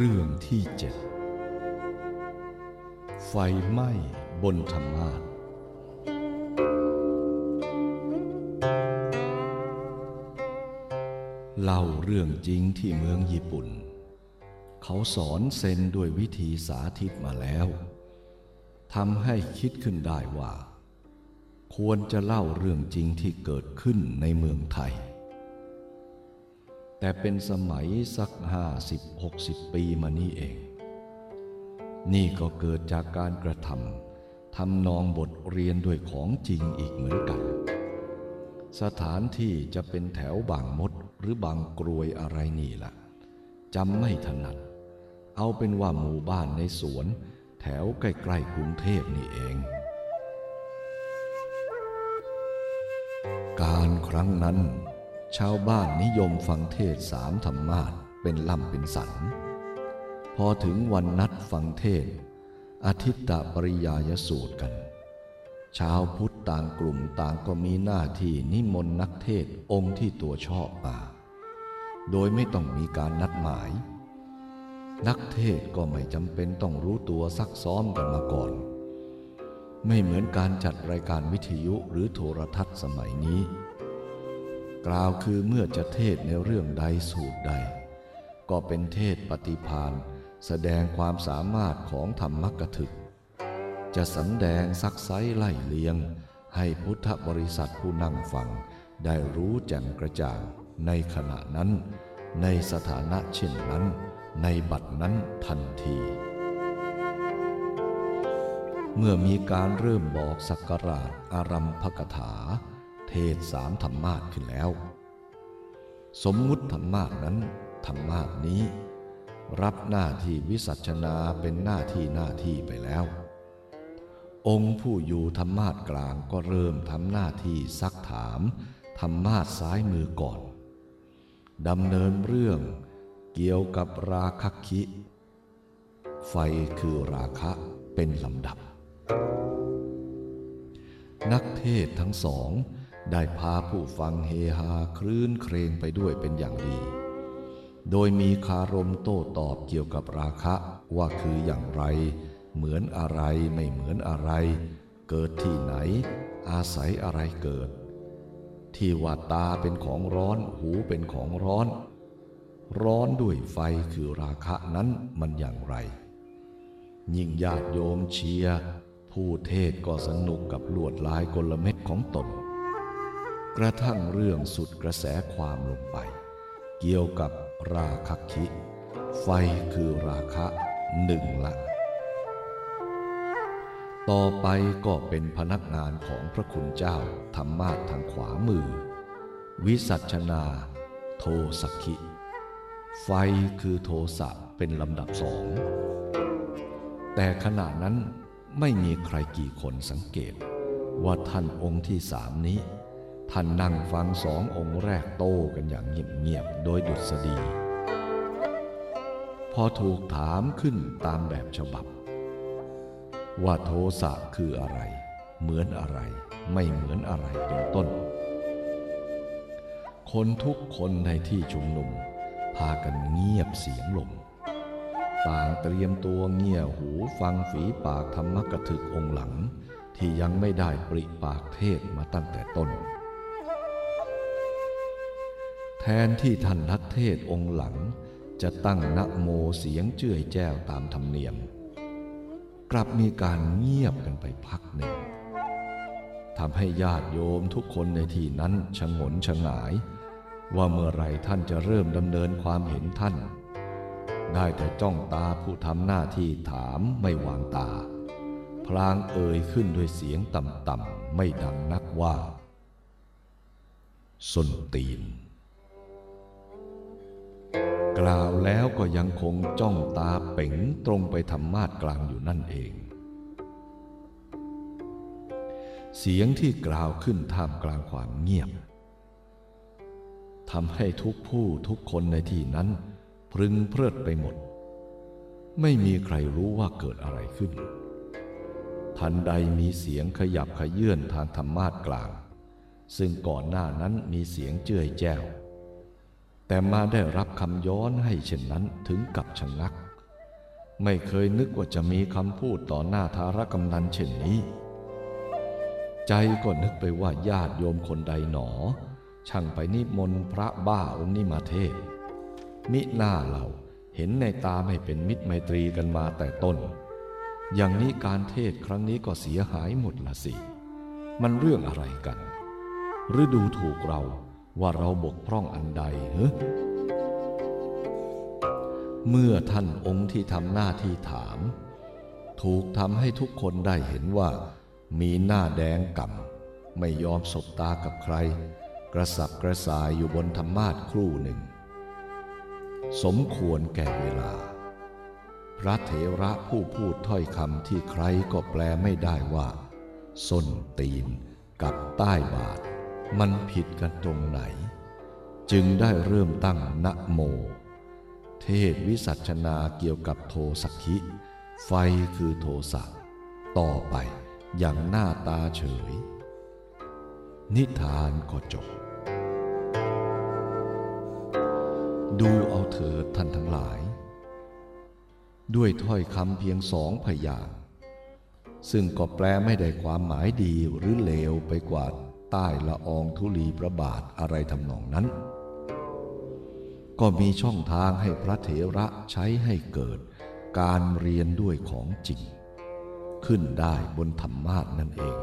เรื่องที่เจ็ดไฟไหม้บนธรรมาสเล่าเรื่องจริงที่เมืองญี่ปุ่น เขาสอนเซนด้วยวิธีสาธิตมาแล้วทำให้คิดขึ้นได้ว่า ควรจะเล่าเรื่องจริงที่เกิดขึ้นในเมืองไทย แต่เป็นสมัยสักห้าสิบหกสิบปีมานี้เอง นี่ก็เกิดจากการกระทำทำนองบทเรียนด้วยของจริงอีกเหมือนกัน สถานที่จะเป็นแถวบางมดหรือบางกรวยอะไรนี่ละ่ะจำไม่ถนัด เอาเป็นว่าหมู่บ้านในสวน แถวใกล้ๆกรุงเทพนี่เอง การครั้งนั้น ชาวบ้านนิยมฟังเทศสามธรรมาสเป็นล่ำเป็นสัน พอถึงวันนัดฟังเทศอาทิตตปริยายสูตรกัน ชาวพุทธต่างกลุ่มต่างก็มีหน้าที่นิมนต์นักเทศองค์ที่ตัวชอบมา โดยไม่ต้องมีการนัดหมาย นักเทศก็ไม่จำเป็นต้องรู้ตัวซักซ้อมกันมาก่อน ไม่เหมือนการจัดรายการวิทยุหรือโทรทัศน์สมัยนี้ กล่าวคือเมื่อจะเทศในเรื่องใดสูตรใด ก็เป็นเทศปฏิพานแสดงความสามารถของธรรมกถึก จะสำแดงซักไซไล่เลียง ให้พุทธบริษัทผู้นั่งฟัง ได้รู้แจ่มกระจ่างในขณะนั้น ในสถานะเช่นนั้น ในบัดนั้นทันที เมื่อมีการเริ่มบอกสักการะอารัมภกถา เทศสามธรรมาทขึ้นแล้ว สมมุติธรรมาทนั้นธรรมาทนี้ รับหน้าที่วิสัชนาเป็นหน้าที่หน้าที่ไปแล้ว องค์ผู้อยู่ธรรมาทกลางก็เริ่มทำหน้าที่ซักถามธรรมาทซ้ายมือก่อนดำเนินเรื่องเกี่ยวกับราคคิ ไฟคือราคะเป็นลำดับ นักเทศทั้งสอง ได้พาผู้ฟังเฮฮาคลื่นเครงไปด้วยเป็นอย่างดี โดยมีคารมโต้ตอบเกี่ยวกับราคะว่าคืออย่างไร เหมือนอะไรไม่เหมือนอะไร เกิดที่ไหน อาศัยอะไรเกิด ที่ว่าตาเป็นของร้อนหูเป็นของร้อน ร้อนด้วยไฟคือราคะนั้นมันอย่างไร ยิ่งญาติโยมเชียร์ผู้เทศก็สนุกกับลวดลายกลเม็ดของตน กระทั่งเรื่องสุดกระแสความลงไป เกี่ยวกับราคคิ ไฟคือราคะหนึ่งละ ต่อไปก็เป็นพนักงานของพระคุณเจ้าธรรมาททางขวามือ วิสัชนา โทสักขิไฟคือโทสะเป็นลำดับสอง แต่ขณะนั้นไม่มีใครกี่คนสังเกตว่าท่านองค์ที่สามนี้ ท่านนั่งฟังสององค์แรกโต้กันอย่างเงียบๆ โดยดุษฎี พอถูกถามขึ้นตามแบบฉบับ ว่าโทสะคืออะไร เหมือนอะไร ไม่เหมือนอะไรเป็นต้น คนทุกคนในที่ชุมนุม พากันเงียบเสียงลง ต่างเตรียมตัวเงี่ยหูฟังฝีปากธรรมกถึกองหลังที่ยังไม่ได้ปริปากเทศมาตั้งแต่ต้น แทนที่ท่านนักเทศองค์หลัง จะตั้งนะโมเสียงเจื่อยแจ้วตามธรรมเนียม กลับมีการเงียบกันไปพักหนึ่งทำให้ญาติโยมทุกคนในที่นั้นชงนชงาย ว่าเมื่อไรท่านจะเริ่มดำเนินความเห็นท่าน ได้แต่จ้องตาผู้ทำหน้าที่ถามไม่วางตา พลางเอ่ยขึ้นด้วยเสียงต่ำๆไม่ดังนักว่าสนตีน กล่าวแล้วก็ยังคงจ้องตาเป๋งตรงไปทำมาดกลางอยู่นั่นเอง เสียงที่กล่าวขึ้นท่ามกลางความเงียบทำให้ทุกผู้ทุกคนในที่นั้นพึงเพลิดไปหมด ไม่มีใครรู้ว่าเกิดอะไรขึ้น ทันใดมีเสียงขยับขยื่นทางธรรมาทกลาง ซึ่งก่อนหน้านั้นมีเสียงเจื่อยแจ้ว แต่มาได้รับคำย้อนให้เช่นนั้นถึงกับชะงัก ไม่เคยนึกว่าจะมีคำพูดต่อหน้าธารกำนันเช่นนี้ ใจก็นึกไปว่าญาติโยมคนใดหนอ ช่างไปนิมนต์พระบ้าองค์นี้มาเทศ มิหน้าเราเห็นในตาไม่เป็นมิตรไมตรีกันมาแต่ต้น อย่างนี้การเทศครั้งนี้ก็เสียหายหมดละสิ มันเรื่องอะไรกัน หรือดูถูกเรา ว่าเราบกพร่องอันใดเฮ้เมื่อท่านองค์ที่ทำหน้าที่ถาม ถูกทำให้ทุกคนได้เห็นว่า มีหน้าแดงก่ำไม่ยอมสบตากับใคร กระสับกระส่ายอยู่บนธรรมาทครู่หนึ่ง สมควรแก่เวลา พระเถระผู้พูดถ้อยคำที่ใครก็แปลไม่ได้ว่า ส้นตีนกับใต้บาท มันผิดกันตรงไหน จึงได้เริ่มตั้งนะโม เทศวิสัชนาเกี่ยวกับโทสักขิ ไฟคือโทสะต่อไปอย่างหน้าตาเฉย นิทานก็จบ ดูเอาเถิดท่านทั้งหลาย ด้วยถ้อยคำเพียงสองพยางซึ่งก็แปลไม่ได้ความหมายดีหรือเลวไปกว่า ใต้ละอองธุลีพระบาทอะไรทำนองนั้น ก็มีช่องทางให้พระเถระใช้ให้เกิดการเรียนด้วยของจริง ขึ้นได้บนธรรมาทนั่นเอง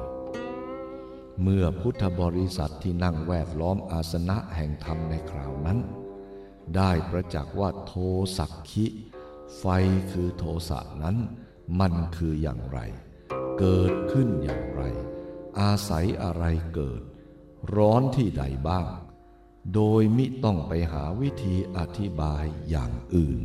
เมื่อพุทธบริษัทที่นั่งแวดล้อมอาสนะแห่งธรรมในคราวนั้น ได้ประจักษ์ว่าโทสักขิไฟคือโทสะนั้นมันคืออย่างไร เกิดขึ้นอย่างไร อาศัยอะไรเกิด ร้อนที่ใดบ้าง โดยมิต้องไปหาวิธีอธิบายอย่างอื่น